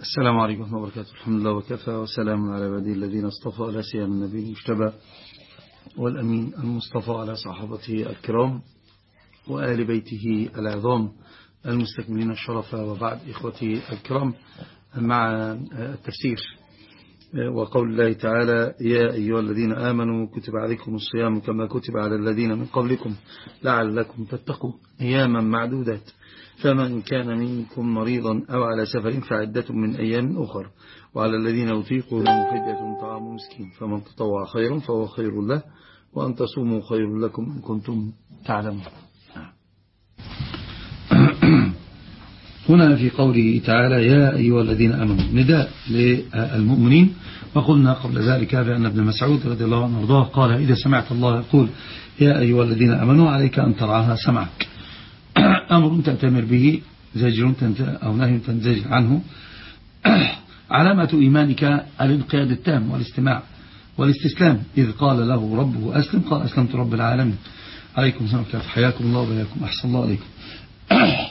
السلام عليكم ورحمة الله وبركاته. الحمد لله وكفى وسلام على عباده الذين اصطفى على سيام النبي المجتبى والأمين المصطفى على صحابته الكرام وآل بيته العظام المستكملين الشرف وبعد إخوتي الكرام مع التفسير وقول الله تعالى يا أيها الذين آمنوا كتب عليكم الصيام كما كتب على الذين من قبلكم لعلكم تتقوا أياما معدودات. فمن كان منكم مريضا أو على سفر فعدة من أيام أخر. وعلى الذين يطيقون فدية طعام مسكين. فمن تطوع خيرا فهو خير له وأن تصوموا خير لكم إن كنتم تعلمون. هنا في قوله تعالى يا أيها الذين أمنوا نداء للمؤمنين. وقلنا قبل ذلك بأن ابن مسعود رضي الله عنه وأرضاه قال إذا سمعت الله يقول يا أيها الذين أمنوا عليك أن ترعاها سمعك. أمر تأتمر به زجر أو نهي تنزجر عنه. علامة إيمانك الانقياد التام والاستماع والاستسلام. إذ قال له ربه أسلم قال أسلمت رب العالمين. عليكم السلام حياكم الله وبياكم أحسن الله عليكم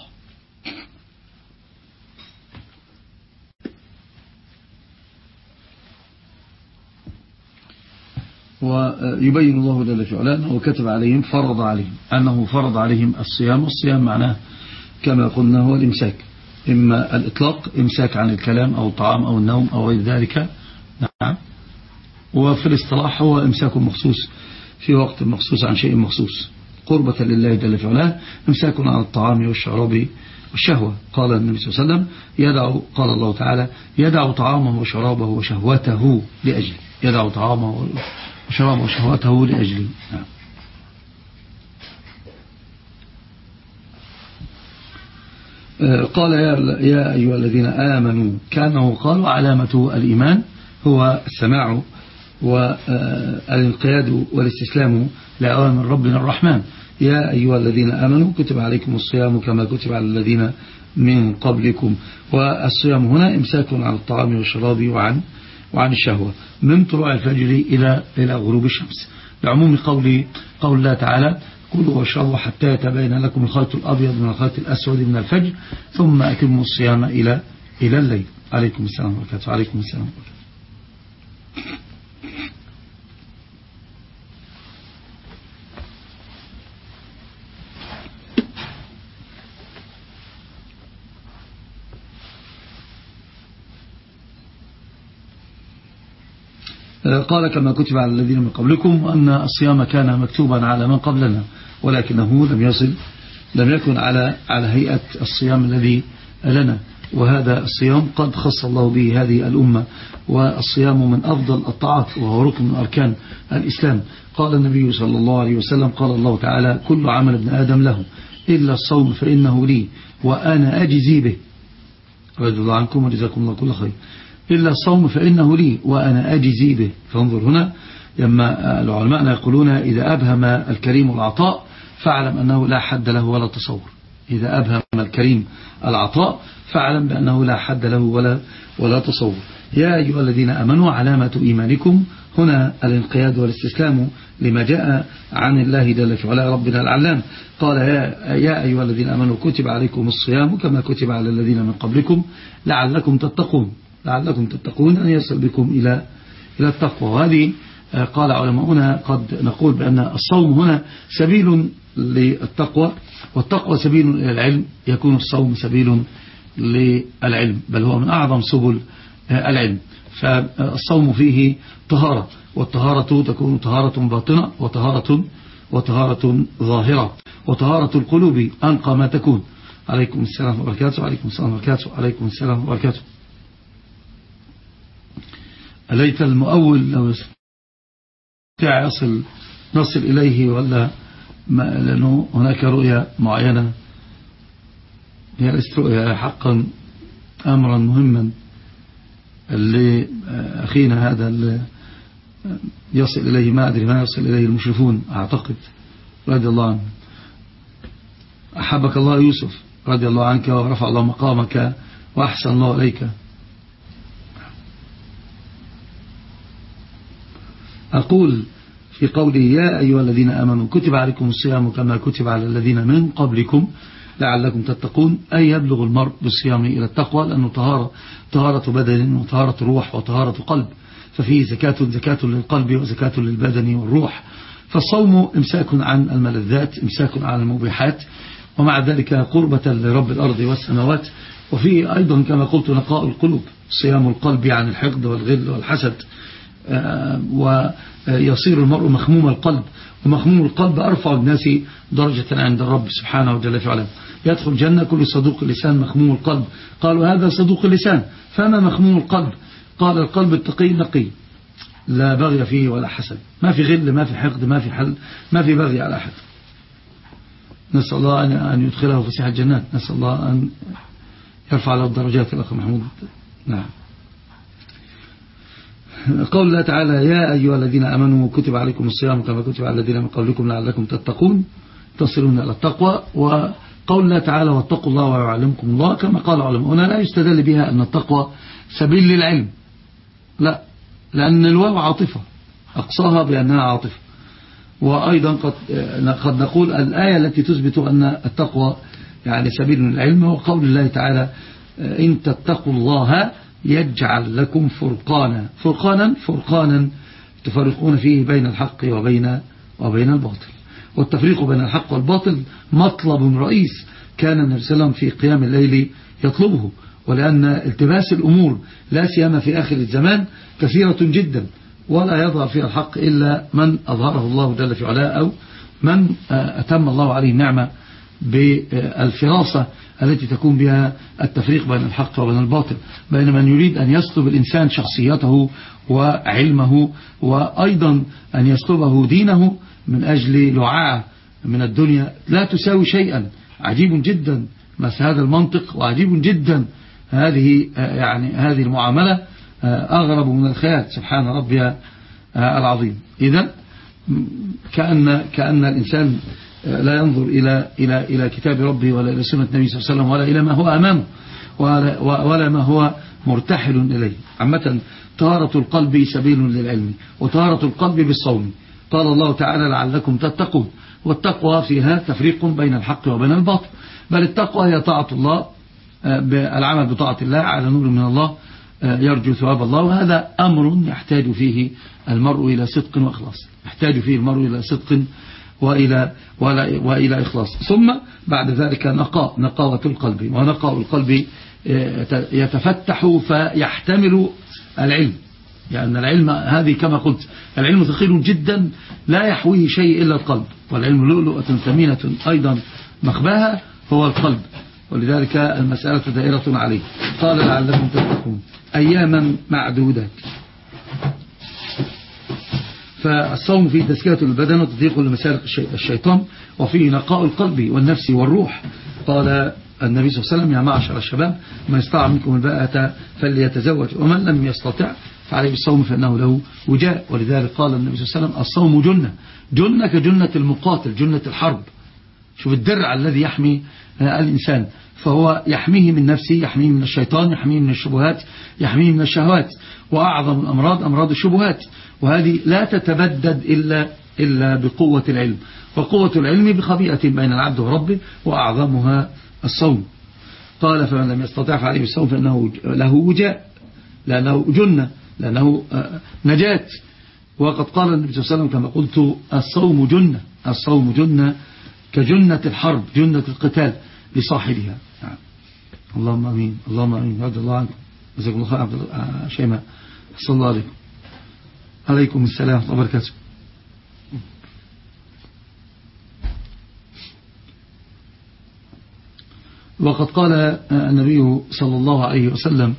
ويبين الله جل في علاه أنه كتب عليهم فرض عليهم أنه فرض عليهم الصيام والصيام معناه كما قلنا هو الإمساك إما الإطلاق إمساك عن الكلام أو الطعام أو النوم أو غير ذلك. نعم. وفي الاصطلاح هو إمساك مخصوص في وقت مخصوص عن شيء مخصوص. قربة لله جل في علاه إمساك عن الطعام والشراب والشهوة. قال النبي صلى الله عليه وسلم يدع قال الله تعالى يدع طعامه وشرابه وشهوته لأجله. يدع طعامه وشرابه وشهوته لأجله نعم. قال يا أيها الذين آمنوا كانه قالوا علامة الإيمان هو السماع والانقياد والاستسلام لأوامر ربنا الرحمن. يا أيها الذين آمنوا كتب عليكم الصيام كما كتب على الذين من قبلكم. والصيام هنا إمساك عن الطعام والشراب وعن وعن الشهوة. من طلوع الفجر إلى إلى غروب الشمس. لعموم قول قول الله تعالى كلوا واشربوا حتى يتبين لكم الخيط الأبيض من الخيط الأسود من الفجر ثم أتموا الصيام إلى إلى الليل. عليكم السلام وبركاته عليكم السلام وبركاته قال كما كتب على الذين من قبلكم وأن الصيام كان مكتوبا على من قبلنا ولكنه لم يصل لم يكن على على هيئة الصيام الذي لنا. وهذا الصيام قد خص الله به هذه الأمة والصيام من أفضل الطاعات وهو ركن من أركان الإسلام. قال النبي صلى الله عليه وسلم قال الله تعالى كل عمل ابن آدم له إلا الصوم فإنه لي وأنا أجزي به. رضي الله عنكم وجزاكم الله كل خير. إلا الصوم فإنه لي وأنا أجزي به. فانظر هنا لما العلماء يقولون إذا أبهم الكريم العطاء فاعلم أنه لا حد له ولا تصور. إذا أبهم الكريم العطاء فاعلم بأنه لا حد له ولا, ولا تصور. يا أيها الذين أمنوا علامة إيمانكم. هنا الانقياد والاستسلام لما جاء عن الله جل وعلا ربنا العلام. قال يا, يا أيها الذين أمنوا كتب عليكم الصيام كما كتب على الذين من قبلكم لعلكم تتقون. لعلكم تتقون. أن يصل بكم إلى إلى التقوى. وهذه آه، قال علماؤنا قد نقول بأن الصوم هنا سبيل للتقوى والتقوى سبيل إلى العلم يكون الصوم سبيل للعلم بل هو من أعظم سبل آه، العلم. فالصوم فيه طهارة والطهارة تكون طهارة باطنة وطهارة وطهارة ظاهرة وطهارة القلوب أنقى ما تكون. عليكم السلام وبركاته عليكم السلام وبركاته عليكم السلام وبركاته. أليت المؤول لو يستطيع يصل نصل إليه ولا ما لأنه هناك رؤية معينة. هي ليست رؤية حقا أمرا مهما. اللي أخينا هذا اللي يصل إليه ما أدري ما يصل إليه المشرفون أعتقد. رضي الله عنه. أحبك الله يوسف. رضي الله عنك ورفع الله مقامك وأحسن الله إليك. أقول في قوله يا أيها الذين آمنوا كتب عليكم الصيام كما كتب على الذين من قبلكم لعلكم تتقون أي يبلغ المرء بالصيام إلى التقوى؟ لأنه طهارة طهارة بدن وطهارة روح وطهارة قلب. ففيه زكاة زكاة للقلب وزكاة للبدن والروح. فالصوم إمساك عن الملذات إمساك عن المبيحات ومع ذلك قربة لرب الأرض والسماوات. وفيه أيضا كما قلت نقاء القلوب صيام القلب عن الحقد والغل والحسد. ويصير المرء مخموم القلب ومخموم القلب أرفع الناس درجة عند الرب سبحانه وجل في يدخل جنة كل صدوق اللسان مخموم القلب. قالوا هذا صدوق اللسان فما مخموم القلب؟ قال القلب التقي نقي لا بغي فيه ولا حسد. ما في غل ما في حقد ما في حل ما في بغي على أحد. نسأل الله أن يدخله فسيح الجنات نسأل الله أن يرفع له الدرجات الأخ محمود. نعم. قول الله تعالى يا أيها الذين أمنوا كتب عليكم الصيام كما كتب على الذين من قبلكم لعلكم تتقون. تصلون إلى التقوى. وقول الله تعالى واتقوا الله ويعلمكم الله كما قال العلماء. هنا لا يستدل بها أن التقوى سبيل للعلم. لا لأن الواو عاطفة. أقصاها بأنها عاطفة. وأيضا قد, قد نقول الآية التي تثبت أن التقوى يعني سبيل العلم وقول الله تعالى إن تتقوا الله يجعل لكم فرقانا. فرقانا؟ فرقانا تفرقون فيه بين الحق وبين وبين الباطل. والتفريق بين الحق والباطل مطلب رئيس كان النبي صلى الله عليه وسلم في قيام الليل يطلبه. ولأن التباس الأمور لا سيما في آخر الزمان كثيرة جدا ولا يضع فيها الحق إلا من أظهره الله جل في علاه أو من أتم الله عليه النعمة بالفراسة التي تكون بها التفريق بين الحق وبين الباطل بين من يريد أن يسلب الإنسان شخصيته وعلمه وأيضا أن يسلبه دينه من أجل لعاعة من الدنيا لا تساوي شيئا. عجيب جدا بس هذا المنطق وعجيب جدا هذه يعني هذه المعاملة أغرب من الخيال سبحان ربي العظيم. إذا كأن, كأن الإنسان لا ينظر إلى, إلى, إلى كتاب ربه ولا إلى سنة النبي صلى الله عليه وسلم ولا إلى ما هو أمامه ولا, ولا ما هو مرتحل إليه. عامة طهارة القلب سبيل للعلم وطهارة القلب بالصوم. قال الله تعالى لعلكم تتقون والتقوى فيها تفريق بين الحق وبين الباطل. بل التقوى هي طاعة الله العمل بطاعة الله على نور من الله يرجو ثواب الله. وهذا أمر يحتاج فيه المرء إلى صدق وإخلاص. يحتاج فيه المرء إلى صدق وإلى, وإلى إخلاص. ثم بعد ذلك نقاء نقاوة القلب. ونقاء القلب يتفتح فيحتمل العلم. لأن يعني العلم هذه كما قلت العلم ثقيل جدا لا يحويه شيء إلا القلب. والعلم لؤلؤة ثمينة أيضا مخباها هو القلب. ولذلك المسألة دائرة عليه. قال لعلكم تتقون. أياما معدودات. فالصوم فيه تزكية البدن وتضييق لمسارق الشيطان وفيه نقاء القلب والنفس والروح. قال النبي صلى الله عليه وسلم يا معشر الشباب من استطاع منكم الباءة فليتزوج ومن لم يستطع فعليه بالصوم فإنه له وجاء. ولذلك قال النبي صلى الله عليه وسلم الصوم جنة جنة كجنة المقاتل جنة الحرب. شوف الدرع الذي يحمي الإنسان فهو يحميه من نفسه يحميه من الشيطان يحميه من الشبهات يحميه من الشهوات. وأعظم الأمراض أمراض الشبهات. وهذه لا تتبدد إلا, إلا بقوة العلم. وقوة العلم بخبيئة بين العبد وربه وأعظمها الصوم. قال فمن لم يستطع فعليه الصوم فإنه له وجاء لأنه جنة لأنه آه، نجاة. وقد قال النبي صلى الله عليه وسلم كما قلت الصوم جنة الصوم جنة كجنة الحرب جنة القتال لصاحبها. نعم. اللهم أمين. اللهم أمين. رضي الله عنكم. جزاكم الله خير. عبد آه، شيماء. صلى الله عليكم. عليكم السلام وبركاته. وقد قال النبي صلى الله عليه وسلم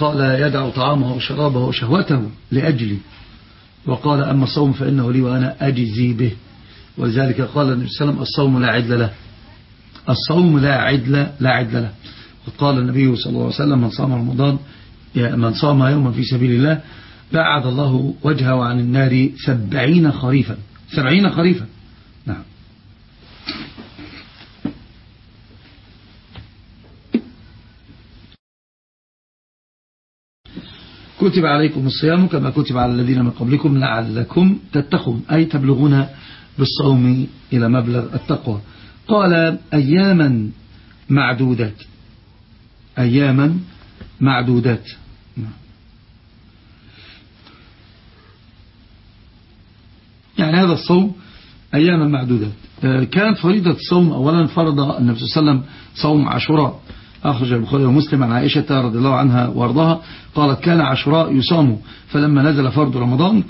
قال يدع طعامه وشرابه وشهوته لأجلي. وقال أما الصوم فإنه لي وأنا أجزي به. ولذلك قال النبي صلى الله عليه وسلم الصوم لا عدل له. الصوم لا عدل لا عدل له. وقال النبي صلى الله عليه وسلم من صام رمضان من صام يوما في سبيل الله بعد الله وجهه عن النار سبعين خريفا. سبعين خريفا. نعم. كتب عليكم الصيام كما كتب على الذين من قبلكم لعلكم تتقون أي تبلغون بالصوم إلى مبلغ التقوى. قال أياما معدودات. أياما معدودات. يعني هذا الصوم أياما معدودات. آه، كانت فريضة الصوم أولا فرض النبي صلى الله عليه وسلم صوم عاشوراء. أخرج البخاري ومسلم عن عائشة رضي الله عنها وأرضاها قالت كان عاشوراء يصام فلما نزل فرض رمضان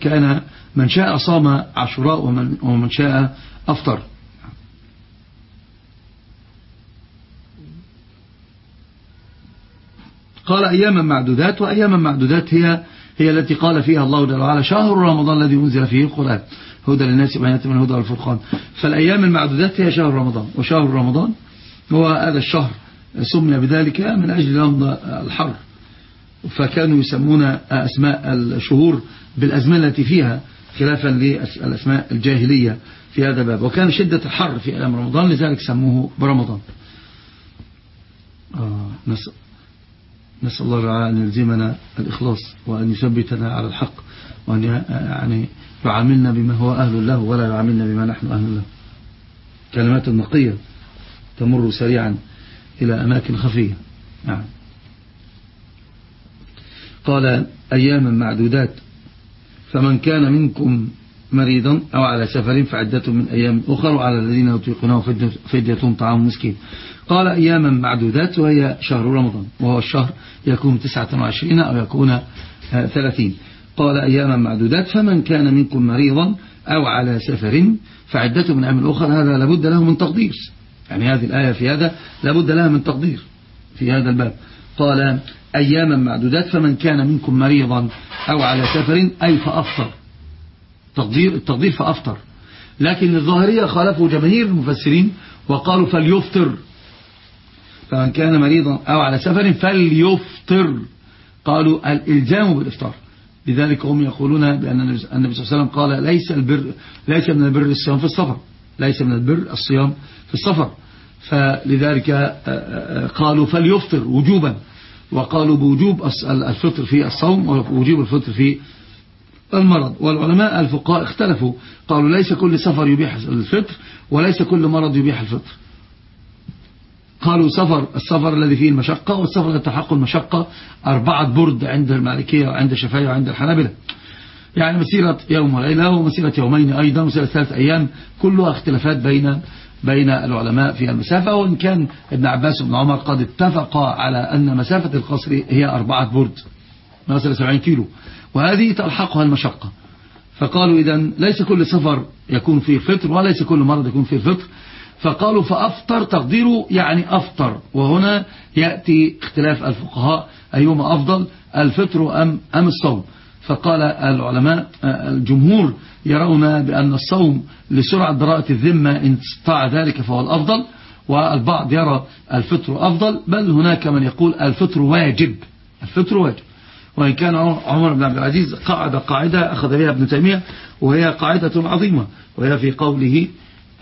كان من شاء صام عاشوراء ومن, ومن شاء أفطر. قال أياما معدودات وأياما معدودات هي هي التي قال فيها الله جل وعلا شهر رمضان الذي أنزل فيه القرآن. هدى للناس بيانات من الهدى والفرقان. فالأيام المعدودات هي شهر رمضان وشهر رمضان هو هذا الشهر. سمي بذلك من أجل لمض الحر فكانوا يسمون أسماء الشهور بالأزمنة فيها خلافا للأسماء الجاهلية في هذا الباب. وكان شدة الحر في أيام رمضان لذلك سموه برمضان. آه نسأل, نسأل الله أن يلزمنا الإخلاص وأن يثبتنا على الحق وأن يعني يعاملنا بما هو أهل له ولا يعاملنا بما نحن أهل له. كلمات نقية تمر سريعا. إلى أماكن خفية. نعم. قال أياما معدودات. فمن كان منكم مريضا أو على سفر فعدة من أيام أخر وعلى الذين يطيقونه فدية طعام مسكين. قال أياما معدودات وهي شهر رمضان وهو الشهر يكون 29 أو يكون 30 قال أياما معدودات. فمن كان منكم مريضا أو على سفر فعدة من أيام أخر هذا لابد له من تقدير يعني هذه الآية في هذا لابد لها من تقدير في هذا الباب. قال أياما معدودات فمن كان منكم مريضا أو على سفر أي فأفطر. تقدير التقدير فأفطر. لكن الظاهرية خالفوا جماهير المفسرين وقالوا فليفطر. فمن كان مريضا أو على سفر فليفطر. قالوا الإلزام بالإفطار. لذلك هم يقولون بأن النبي صلى الله عليه وسلم قال ليس البر ليس من البر الصيام في السفر. ليس من البر الصيام في السفر. فلذلك آه، آه، قالوا فليفطر وجوبا. وقالوا بوجوب الفطر في الصوم ووجوب الفطر في المرض. والعلماء الفقهاء اختلفوا. قالوا ليس كل سفر يبيح الفطر وليس كل مرض يبيح الفطر. قالوا سفر السفر الذي فيه المشقة والسفر الذي تحقق المشقة أربعة برد عند المالكية وعند الشافعية وعند الحنابلة. يعني مسيرة يوم وليلة ومسيرة يومين أيضا ومسيرة ثلاث أيام كلها اختلافات بين بين العلماء في المسافة وإن كان ابن عباس وابن عمر قد اتفقا على أن مسافة القصر هي أربعة برد مثلا 70 كيلو وهذه تلحقها المشقة. فقالوا إذا ليس كل سفر يكون فيه فطر وليس كل مرض يكون فيه فطر. فقالوا فأفطر تقديره يعني أفطر وهنا يأتي اختلاف الفقهاء أيهما أفضل الفطر أم, أم الصوم. فقال العلماء الجمهور يرون بأن الصوم لسرعة براءة الذمة إن استطاع ذلك فهو الأفضل والبعض يرى الفطر أفضل بل هناك من يقول الفطر واجب الفطر واجب. وإن كان عمر بن عبد العزيز قاعدة قاعدة أخذ بها ابن تيمية وهي قاعدة عظيمة وهي في قوله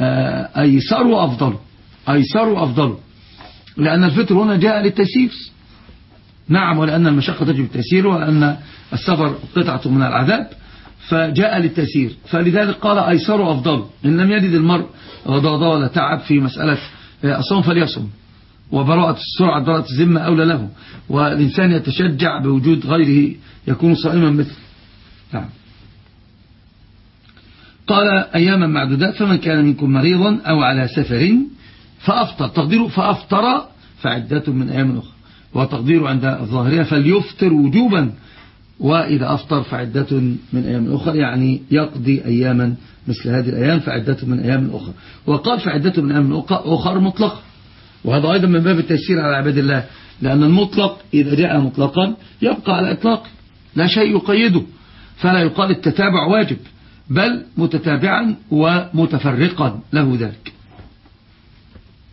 آه، أيسر أفضل أيسر أفضل لأن الفطر هنا جاء للتيسير نعم ولأن المشقة تجب التيسير ولأن السفر قطعة من العذاب فجاء للتيسير. فلذلك قال أيسر أفضل. إن لم يجد المرء غضاضة ولا تعب في مسألة الصوم فليصم. وبراءة السرعة براءة الذمة أولى له. والإنسان يتشجع بوجود غيره يكون صائما مثل. نعم. قال أياما معدودات فمن كان منكم مريضا أو على سفر فأفطر. تقديره فأفطر فعدة من أيام أخرى. وتقديره عند الظاهرية فليفطر وجوبا وإذا أفطر فعدة من أيام أخرى يعني يقضي أياما مثل هذه الأيام فعدة من أيام أخرى. وقال فعدة من أيام أخرى مطلقة وهذا أيضا من باب التيسير على عباد الله لأن المطلق إذا جاء مطلقا يبقى على إطلاق لا شيء يقيده. فلا يقال التتابع واجب بل متتابعا ومتفرقا له ذلك.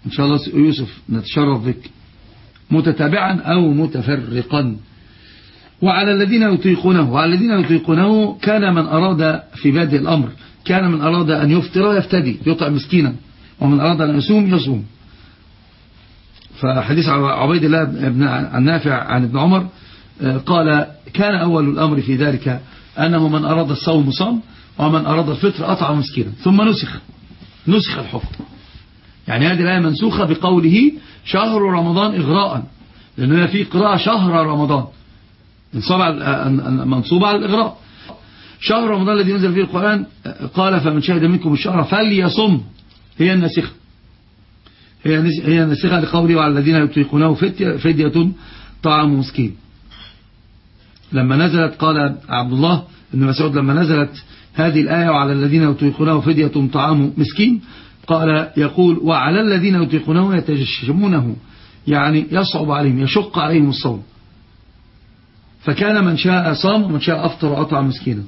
إن شاء الله يوسف نتشرف بك. متتابعا أو متفرقا. وعلى الذين يطيقونه وعلى الذين يطيقونه كان من أراد في بادئ الأمر كان من أراد أن يفطر يفتدي يطع مسكينا ومن أراد أن يصوم يصوم. فحديث عبيد الله بن النافع عن ابن عمر آه، قال كان أول الأمر في ذلك أنه من أراد الصوم صام ومن أراد الفطر أطعم مسكينا. ثم نسخ نسخ الحكم. يعني هذه الآية منسوخة بقوله شهر رمضان إغراء. لأنه في قراءة شهر رمضان. منصوبة على الإغراء. شهر رمضان الذي ينزل فيه القرآن قال فمن شهد منكم الشهر فليصم. هي النسخة. هي هي النسخة لقوله وعلى الذين يطيقونه فدية طعام مسكين. لما نزلت قال عبد الله بن مسعود لما نزلت هذه الآية وعلى الذين يطيقونه فدية طعام مسكين. قال يقول وعلى الذين يطيقونه يتجشمونه يعني يصعب عليهم يشق عليهم الصوم. فكان من شاء صام ومن شاء أفطر وأطعم مسكينا.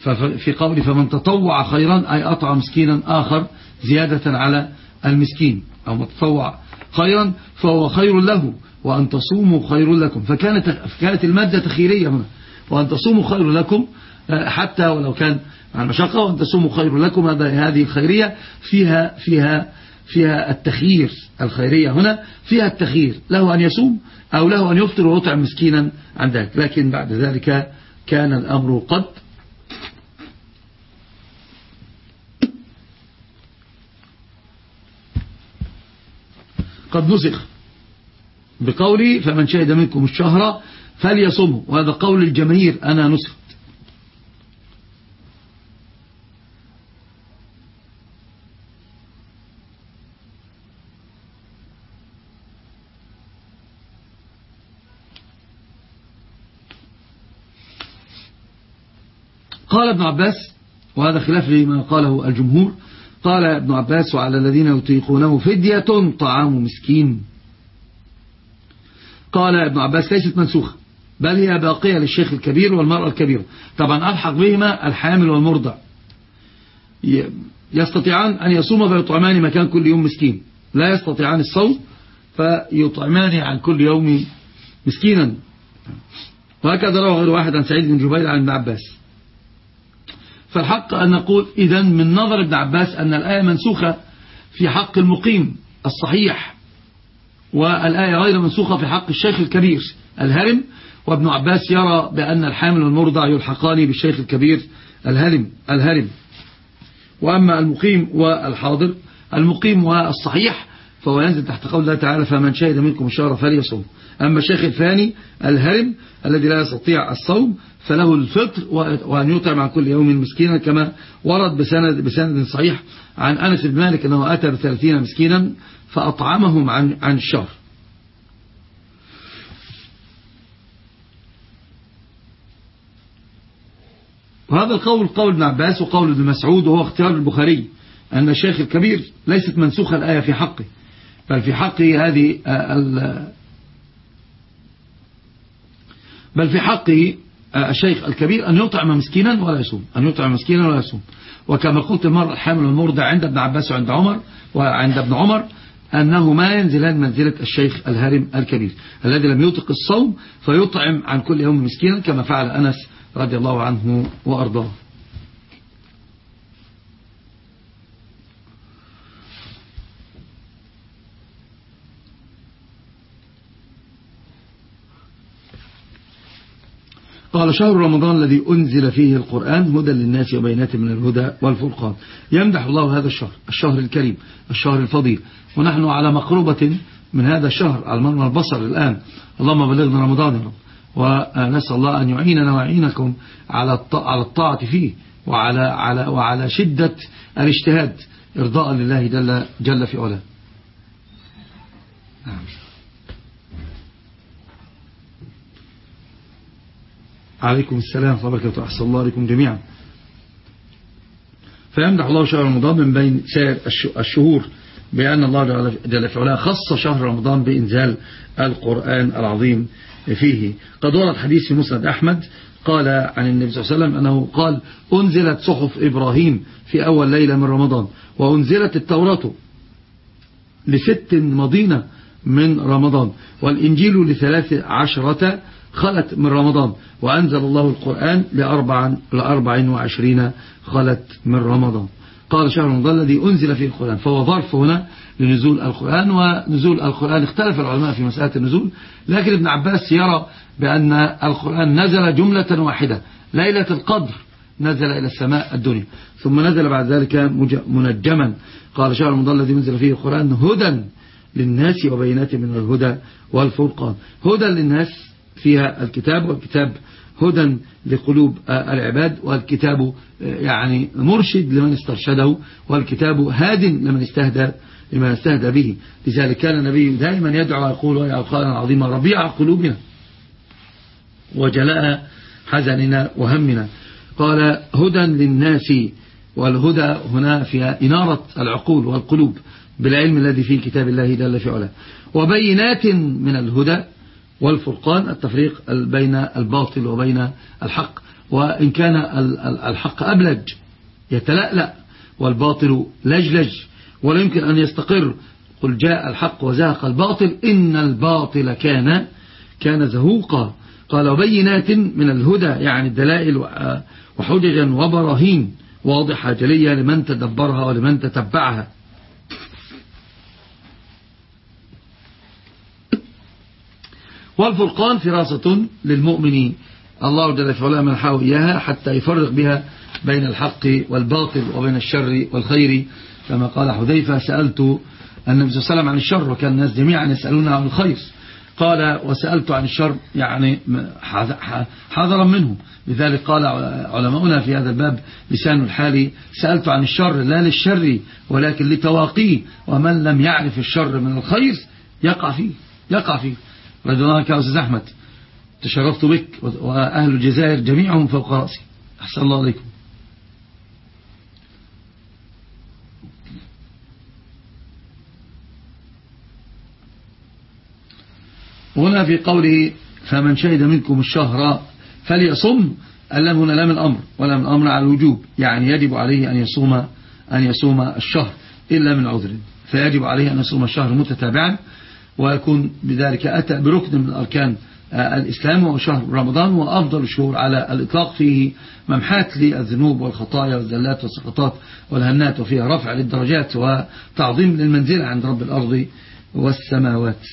ففي قول فمن تطوع خيرا أي أطعم مسكينا آخر زيادة على المسكين أو متطوع خيرا فهو خير له وأن تصوموا خير لكم. فكانت كانت المادة تخيرية هنا وأن تصوموا خير لكم حتى ولو كان المشقة وأن تصوموا خير لكم. هذه الخيرية فيها فيها فيها التخيير. الخيرية هنا فيها التخيير. له أن يصوم أو له أن يفطر ويطعم مسكينا عن ذلك. لكن بعد ذلك كان الأمر قد قد نسخ. بقولي فمن شهد منكم الشهر فليصمه وهذا قول الجماهير. أنا نسخ. قال ابن عباس وهذا خلاف لما قاله الجمهور قال ابن عباس وعلى الذين يطيقونه فدية طعام مسكين. قال ابن عباس ليست منسوخة بل هي باقية للشيخ الكبير والمرأة الكبيرة. طبعا ألحق بهما الحامل والمرضع. يستطيعان أن يصوم فيطعمان مكان كل يوم مسكين. لا يستطيعان الصوم فيطعمان عن كل يوم مسكينا. وهكذا روى غير واحد عن سعيد بن جبير عن ابن عباس. فالحق أن نقول إذا من نظر ابن عباس أن الآية منسوخة في حق المقيم الصحيح والآية غير منسوخة في حق الشيخ الكبير الهرم وابن عباس يرى بأن الحامل والمرضع يلحقان بالشيخ الكبير الهرم الهرم. وأما المقيم والحاضر المقيم والصحيح فهو ينزل تحت قول الله تعالى فمن شهد منكم الشهر فليصوم أما الشيخ الثاني الهرم الذي لا يستطيع الصوم فله الفطر وأن يطعم عن كل يوم مسكينا كما ورد بسند, بسند صحيح عن أنس بن مالك أنه أتى بثلاثين مسكينا فأطعمهم عن, عن الشهر. وهذا القول قول ابن عباس وقول ابن مسعود وهو اختيار البخاري أن الشيخ الكبير ليست منسوخة الآية في حقه بل في حقه هذه بل في حقه الشيخ الكبير أن يطعم مسكينا ولا يصوم أن يطعم مسكينا ولا يصوم. وكما قلت المرء الحامل المرضع عند ابن عباس وعند عمر وعند ابن عمر أنه ما ينزلان منزلة الشيخ الهارم الكبير الذي لم يطق الصوم فيطعم عن كل يوم مسكينا كما فعل أنس رضي الله عنه وأرضاه. قال شهر رمضان الذي أنزل فيه القرآن هدى للناس وبينات من الهدى والفرقان. يمدح الله هذا الشهر الشهر الكريم الشهر الفضيل. ونحن على مقربة من هذا الشهر على مرمى البصر الآن. اللهم بلغنا رمضان يا رب. ونسأل الله أن يعيننا ويعينكم على على الطاعة فيه وعلى على وعلى شدة الاجتهاد. إرضاء لله جل, جل في علاه. نعم. عليكم السلام وبركاته أحسن الله عليكم جميعا. فيمدح الله شهر رمضان من بين سائر الشهور بأن الله جل في علاه خص شهر رمضان بإنزال القرآن العظيم فيه. قد ورد حديث في مسند أحمد قال عن النبي صلى الله عليه وسلم أنه قال أنزلت صحف إبراهيم في أول ليلة من رمضان وأنزلت التوراة لست مضينة من رمضان والإنجيل لثلاث عشرة خلت من رمضان وأنزل الله القرآن لأربع, لأربع وعشرين خلت من رمضان. قال شهر رمضان الذي أنزل فيه القرآن فهو ظرف هنا لنزول القرآن ونزول القرآن اختلف العلماء في مسألة النزول لكن ابن عباس يرى بأن القرآن نزل جملة واحدة ليلة القدر نزل إلى السماء الدنيا ثم نزل بعد ذلك منجما. قال شهر رمضان الذي نزل فيه القرآن هدى للناس وبينات من الهدى والفرقان. هدى للناس فيها الكتاب والكتاب هدى لقلوب العباد والكتاب يعني مرشد لمن استرشده والكتاب هاد لمن استهدى لمن استهدى به. لذلك كان النبي دائما يدعو ويقول يا القرآن العظيم ربيع قلوبنا وجلاء حزننا وهمنا. قال هدى للناس والهدى هنا فيها إنارة العقول والقلوب بالعلم الذي في كتاب الله جل في علاه. وبينات من الهدى والفرقان التفريق بين الباطل وبين الحق وإن كان الحق أبلج يتلألأ والباطل لجلج ولا يمكن أن يستقر. قل جاء الحق وزهق الباطل إن الباطل كان كان زهوقا. قال وبينات من الهدى يعني الدلائل وحججا وبراهين واضحة جلية لمن تدبرها ولمن تتبعها. والفرقان فراسة للمؤمن الله جل وعلا منحه إياها حتى يفرق بها بين الحق والباطل وبين الشر والخير. كما قال حذيفة سألت النبي صلى الله عليه وسلم عن الشر وكان الناس جميعا يسألون عن الخير. قال وسألت عن الشر يعني حذرا منه. لذلك قال علماؤنا في هذا الباب لسان الحال سألت عن الشر لا للشر ولكن لتواقيه. ومن لم يعرف الشر من الخير يقع فيه يقع فيه. رضي الله عنك يا أستاذ أحمد. تشرفت بك وأهل الجزائر جميعهم فوق رأسي. أحسن الله عليكم. هنا في قوله فمن شهد منكم الشهر فليصم اللام هنا لام الأمر ولام الأمر على الوجوب. يعني يجب عليه أن يصوم أن يصوم الشهر إلا من عذر. فيجب عليه أن يصوم الشهر متتابعا ويكون بذلك أتى بركن من أركان الإسلام وهو شهر رمضان وأفضل الشهور على الإطلاق فيه ممحات للذنوب والخطايا والزلات والسقطات والهنات وفيها رفع للدرجات وتعظيم للمنزلة عند رب الأرض والسماوات.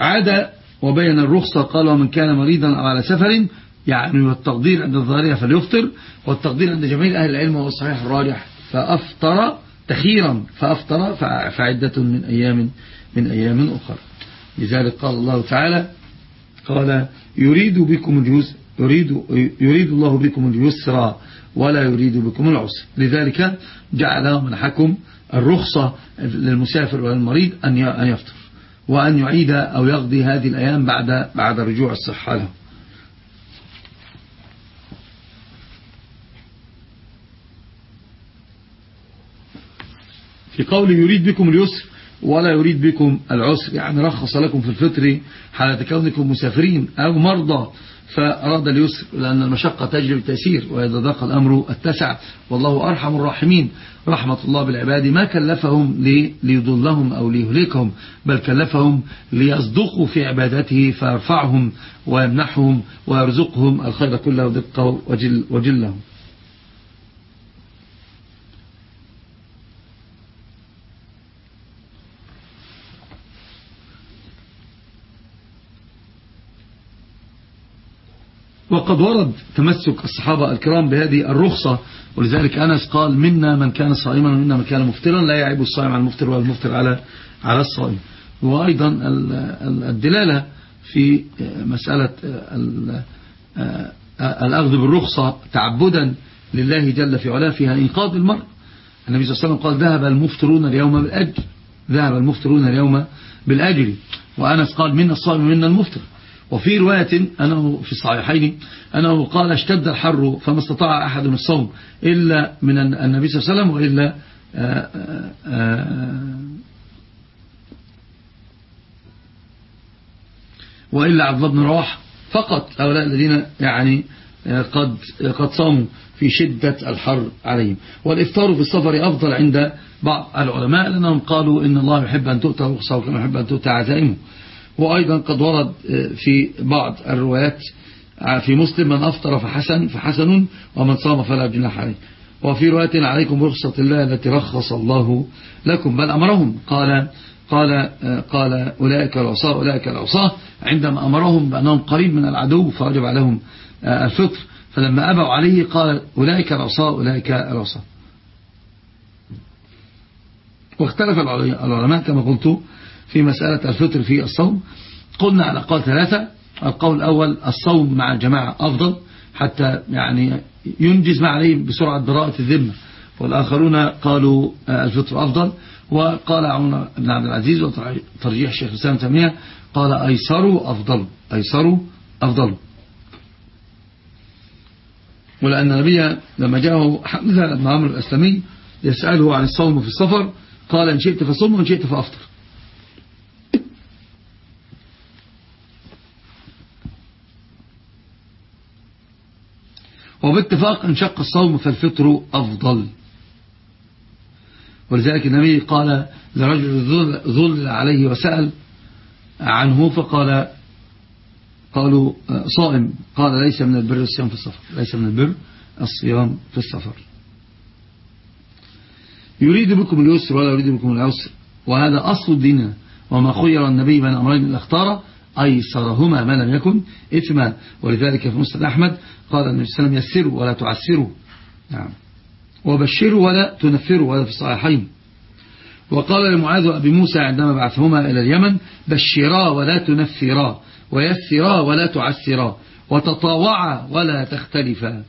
عاد وبين الرخصة قال ومن كان مريضا أو على سفر يعني والتقدير عند الظاهرية فليفطر والتقدير عند جميع أهل العلم هو الصحيح الراجح فأفطر تخيرا فأفطر فعدة من أيام من أيام أخرى لذلك قال الله تعالى قال يريد بكم اليسر يريد, يريد الله بكم اليسر ولا يريد بكم العسر. لذلك جعل منحكم الرخصة للمسافر والمريض أن يفطر وأن يعيد أو يقضي هذه الأيام بعد بعد رجوع الصحة له في يريد بكم اليسر ولا يريد بكم العسر. يعني رخص لكم في الفطر حالة كونكم مسافرين أو مرضى فأراد اليسر لأن المشقة تجري التيسير وإذا ضاق الأمر اتسع والله أرحم الراحمين. رحمة الله بالعباد. ما كلفهم ليضلهم أو ليهلكهم بل كلفهم ليصدقوا في عبادته فيرفعهم ويمنحهم ويرزقهم الخير كله دقه وجل وجلهم. وقد ورد تمسك الصحابة الكرام بهذه الرخصة ولذلك أنس قال منا من كان صائما ومنا من كان مفترا لا يعيب الصائم على المفتر ولا المفتر على على الصائم. وأيضا الدلالة في مسألة الأخذ بالرخصة تعبدا لله جل في علاه فيها إنقاذ المرء. النبي صلى الله عليه وسلم قال ذهب المفترون اليوم بالأجر ذهب المفترون اليوم بالأجر. وأنس قال منا الصائم ومنا المفتر وفي رواية أنه في الصحيحين أنه قال اشتد الحر فما استطاع أحد الصوم إلا من النبي صلى الله عليه وسلم وإلا آآ آآ وإلا عبد بن رواح فقط هؤلاء الذين يعني قد قد صاموا في شدة الحر عليهم. والإفطار في السفر أفضل عند بعض العلماء لأنهم قالوا إن الله يحب أن تؤتى رخصة وكما يحب أن تؤتى عزائمه. وأيضا قد ورد في بعض الروايات في مسلم من أفطر فحسن فحسن ومن صام فلا جناح عليه. وفي رواية عليكم رخصة الله التي رخص الله لكم بل أمرهم. قال قال قال أولئك العصاة أولئك العصاة عندما أمرهم بأنهم قريب من العدو فوجب عليهم الفطر. فلما أبوا عليه قال أولئك العصاة أولئك العصاة واختلف العلماء كما قلت في مسألة الفطر في الصوم. قلنا على قول ثلاثة. القول الأول الصوم مع الجماعة أفضل حتى يعني ينجز ما عليه بسرعة براءة الذمة. والآخرون قالوا الفطر أفضل. وقال عمر بن عبد العزيز وترجيح الشيخ الإسلام تيمية قال أيسروا أفضل. أيسروا أفضل. ولأن النبي لما جاءه حمزة بن عمرو الأسلمي يسأله عن الصوم في السفر قال إن شئت فصوم وإن شئت فأفطر. وباتفاق انشق الصوم فالفطر أفضل. ولذلك النبي قال لرجل ظل عليه وسأل عنه فقال قالوا صائم. قال ليس من البر الصيام في السفر. ليس من البر الصيام في السفر. يريد بكم اليسر ولا يريد بكم العسر. وهذا أصل الدين. وما خير النبي بين أمرين الاختار أيسرهما ما لم يكن إثما ولذلك في مسند أحمد قال النبي صلى الله عليه وسلم يسروا ولا تعسروا. نعم. وبشروا ولا تنفروا ولا في الصحيحين. وقال لمعاذ وأبي موسى عندما بعثهما إلى اليمن بشرا ولا تنفرا ويسرا ولا تعسرا وتطاوعا ولا تختلفا.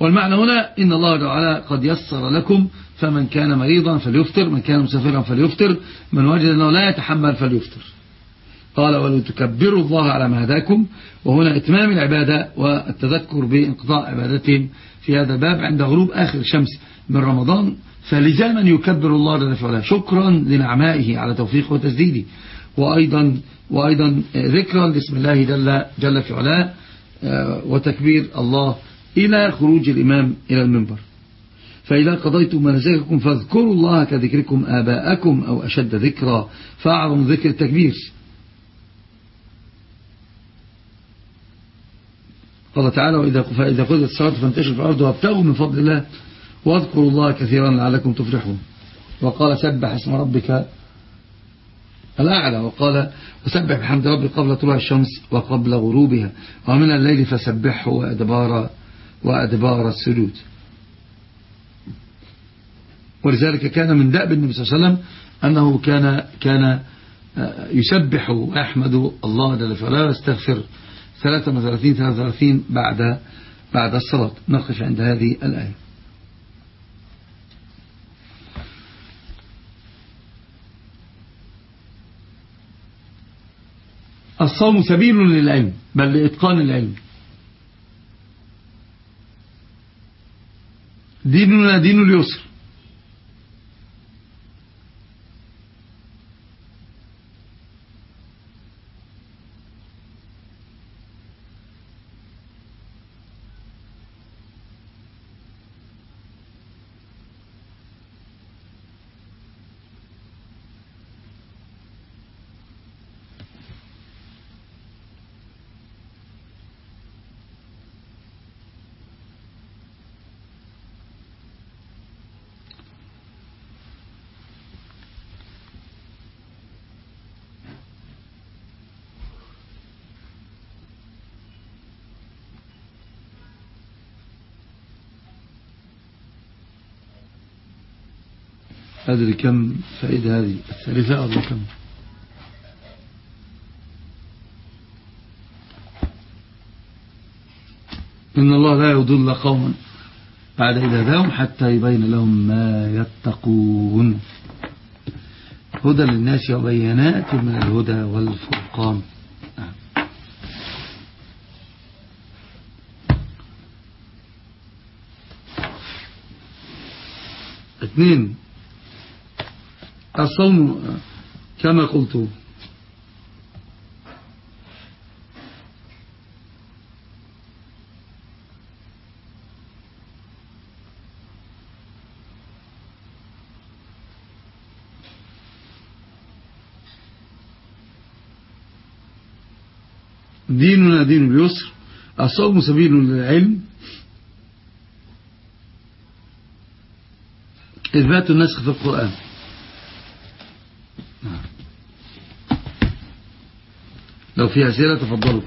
والمعنى هنا إن الله تعالى قد يسر لكم فمن كان مريضا فليفطر من كان مسافرا فليفطر من وجد أنه لا يتحمل فليفطر. قال ولتكبروا الله على ما هداكم. وهنا إتمام العبادة والتذكر بانقضاء عبادتهم. في هذا الباب عند غروب آخر شمس من رمضان فلزاما يكبر الله جل وعلا. شكرا لنعمائه على توفيقه وتسديده. وأيضا, وأيضا ذكرا لاسم الله جل, جل في علاه آه، وتكبير الله إلى خروج الإمام إلى المنبر. فإذا قضيتم مناسككم فاذكروا الله كذكركم آباءكم أو أشد ذكرا فأعظم ذكر التكبير. قال تعالى وإذا فإذا قضت الصلاة فانتشروا في الأرض وابتغوا من فضل الله واذكروا الله كثيرا لعلكم تفلحون. وقال سبح اسم ربك الأعلى. وقال وسبح بحمد ربك قبل طلوع الشمس وقبل غروبها. ومن الليل فسبحه وأدبار, وأدبار السجود. ولذلك كان من دأب النبي صلى الله عليه وسلم أنه كان كان آه، يسبح ويحمد الله جل وعلا ويستغفر 33 33 بعد بعد الصلاة. نقف عند هذه الآية. الصوم سبيل للعلم بل لإتقان العلم. ديننا دين اليسر. أدري كم فائدة هذه. الثالثة أو كم. إن الله لا يضل قوما بعد إذا ذاهم حتى يبين لهم ما يتقون. هدى للناس وبينات من الهدى والفرقان. نعم. اثنين. الصوم كما قلت. ديننا دين اليسر الصوم سبيل للعلم. إثبات النسخ في القرآن. لو في أسئلة تفضلوا.